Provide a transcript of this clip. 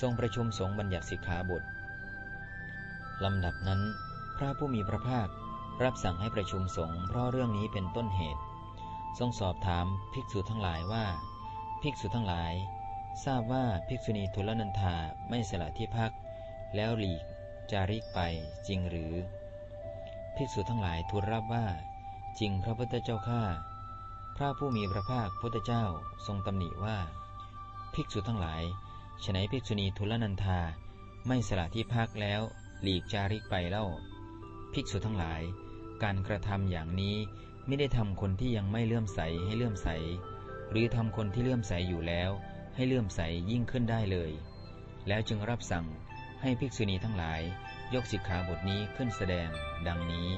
ทรงประชุมสงฆ์บัญญัติสิกขาบทลำดับนั้น พระผู้มีพระภาครับสั่งให้ประชุมสงฆ์เพราะเรื่องนี้เป็นต้นเหตุ ทรงสอบถามภิกษุทั้งหลายว่า ภิกษุทั้งหลาย ทราบว่าภิกษุณีทุลนันธาไม่สละที่พัก แล้วหลีกจาริกไปจริงหรือ ภิกษุทั้งหลายทูลรับว่า จริงพระพุทธเจ้าข้าพระผู้มีพระภาคพุทธเจ้าทรงตำหนิว่า ภิกษุทั้งหลาย ฉนัยภิกษุณีทุลนันธาไม่สละที่พักแล้ว หลีกจาริกไปเล่า ภิกษุทั้งหลาย การกระทำอย่างนี้ไม่ได้ทำคนที่ยังไม่เลื่อมใสให้เลื่อมใส หรือทำคนที่เลื่อมใสอยู่แล้ว ให้เลื่อมใสยิ่งขึ้นได้เลย แล้วจึงรับสั่งให้ภิกษุณีทั้งหลาย ยกสิกขาบทนี้ขึ้นแสดง ดังนี้